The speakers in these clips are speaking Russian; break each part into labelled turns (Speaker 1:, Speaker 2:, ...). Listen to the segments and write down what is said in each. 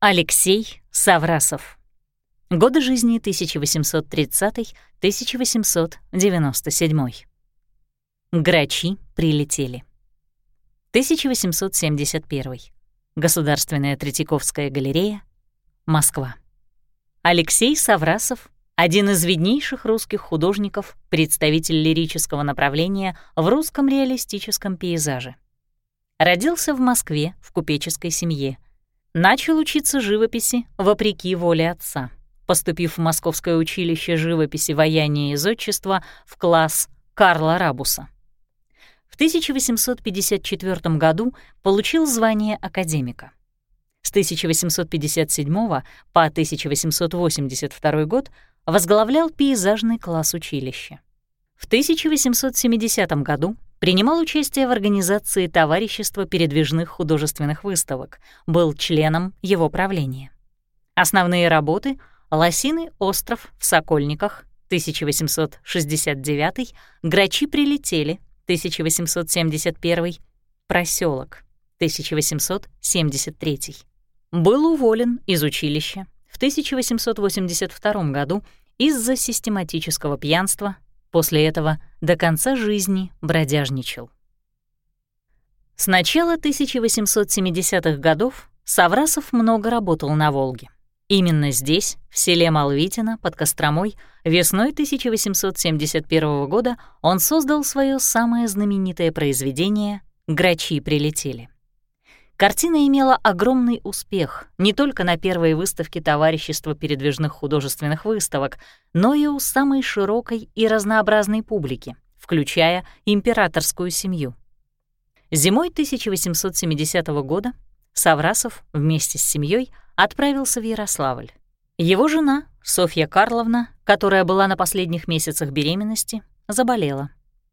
Speaker 1: Алексей Саврасов. Годы жизни 1830-1897. Грачи прилетели. 1871. Государственная Третьяковская галерея, Москва. Алексей Саврасов — один из виднейших русских художников, представитель лирического направления в русском реалистическом пейзаже. Родился в Москве в купеческой семье. Начал учиться живописи вопреки воле отца, поступив в Московское училище живописи, ваяния и зодчества в класс Карла Рабуса. В 1854 году получил звание академика. С 1857 по 1882 год возглавлял пейзажный класс училища. В 1870 году принимал участие в организации Товарищества передвижных художественных выставок, был членом его правления. Основные работы — «Лосиный остров в Сокольниках» 1869, «Грачи прилетели» 1871, «Проселок» 1873. Был уволен из училища в 1882 году из-за систематического пьянства, после этого до конца жизни бродяжничал. С начала 1870-х годов Саврасов много работал на Волге. Именно здесь, в селе Малвитино под Костромой, весной 1871 года он создал свое самое знаменитое произведение «Грачи прилетели». Картина имела огромный успех не только на первой выставке Товарищества передвижных художественных выставок, но и у самой широкой и разнообразной публики, включая императорскую семью. Зимой 1870 года Саврасов вместе с семьей отправился в Ярославль. Его жена, Софья Карловна, которая была на последних месяцах беременности, заболела.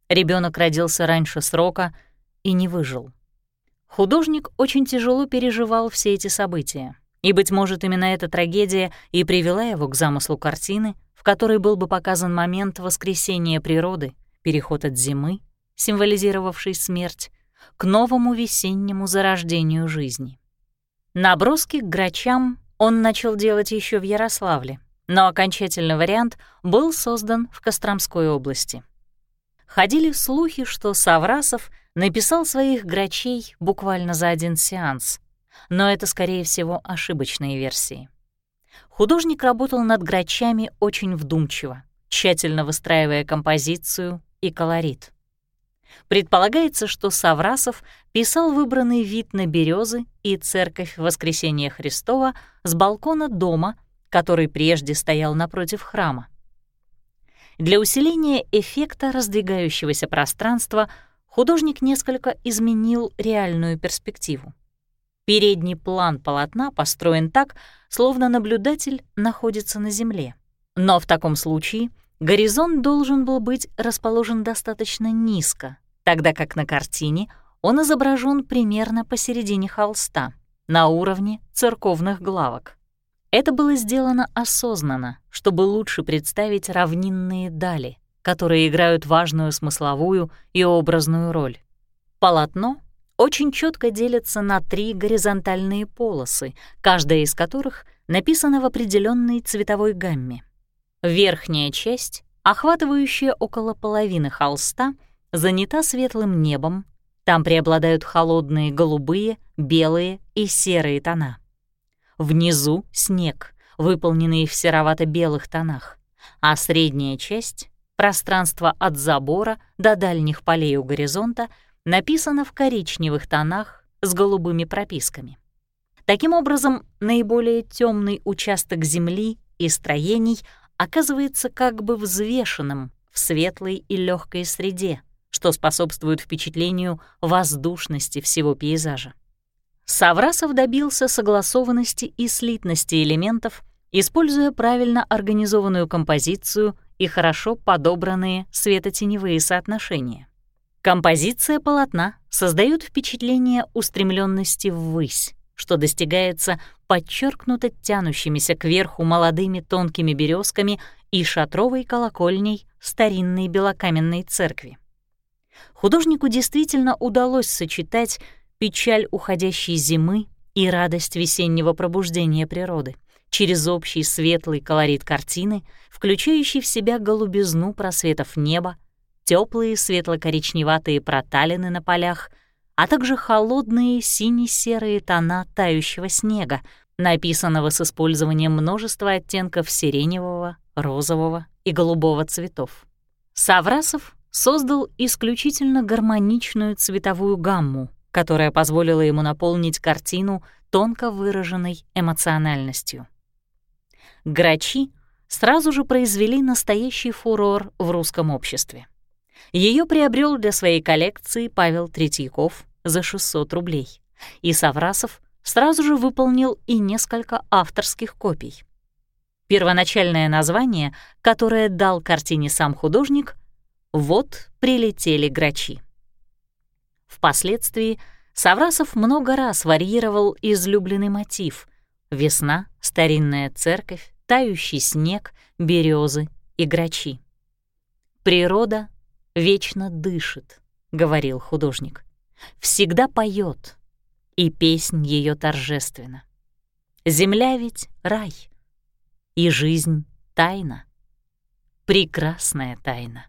Speaker 1: Ребенок родился раньше срока и не выжил. Художник очень тяжело переживал все эти события, и, быть может, именно эта трагедия и привела его к замыслу картины, в которой был бы показан момент воскресения природы, переход от зимы, символизировавшей смерть, к новому весеннему зарождению жизни. Наброски к грачам он начал делать еще в Ярославле, но окончательный вариант был создан в Костромской области. Ходили слухи, что Саврасов написал своих грачей буквально за один сеанс, но это, скорее всего, ошибочные версии. Художник работал над грачами очень вдумчиво, тщательно выстраивая композицию и колорит. Предполагается, что Саврасов писал выбранный вид на березы и церковь Воскресения Христова с балкона дома, который прежде стоял напротив храма. Для усиления эффекта раздвигающегося пространства художник несколько изменил реальную перспективу. Передний план полотна построен так, словно наблюдатель находится на земле. Но в таком случае горизонт должен был быть расположен достаточно низко, тогда как на картине он изображен примерно посередине холста, на уровне церковных главок. Это было сделано осознанно, чтобы лучше представить равнинные дали, которые играют важную смысловую и образную роль. Полотно очень четко делится на три горизонтальные полосы, каждая из которых написана в определенной цветовой гамме. Верхняя часть, охватывающая около половины холста, занята светлым небом, там преобладают холодные голубые, белые и серые тона. Внизу — снег, выполненный в серовато-белых тонах, а средняя часть — пространство от забора до дальних полей у горизонта — написано в коричневых тонах с голубыми прописками. Таким образом, наиболее темный участок земли и строений оказывается как бы взвешенным в светлой и легкой среде, что способствует впечатлению воздушности всего пейзажа. Саврасов добился согласованности и слитности элементов, используя правильно организованную композицию и хорошо подобранные светотеневые соотношения. Композиция полотна создает впечатление устремленности ввысь, что достигается подчеркнуто тянущимися кверху молодыми тонкими березками и шатровой колокольней старинной белокаменной церкви художнику действительно удалось сочетать печаль уходящей зимы и радость весеннего пробуждения природы через общий светлый колорит картины, включающий в себя голубизну просветов неба, теплые светло-коричневатые проталины на полях, а также холодные сине-серые тона тающего снега, написанного с использованием множества оттенков сиреневого, розового и голубого цветов. Саврасов создал исключительно гармоничную цветовую гамму, которая позволила ему наполнить картину тонко выраженной эмоциональностью. Грачи сразу же произвели настоящий фурор в русском обществе. Ее приобрел для своей коллекции Павел Третьяков за 600 рублей, и Саврасов сразу же выполнил и несколько авторских копий. Первоначальное название, которое дал картине сам художник — «Вот прилетели грачи». Впоследствии Саврасов много раз варьировал излюбленный мотив — весна, старинная церковь, тающий снег, березы и грачи. «Природа вечно дышит», — говорил художник, — «всегда поет, и песнь ее торжественна. Земля ведь рай, и жизнь — тайна, прекрасная тайна».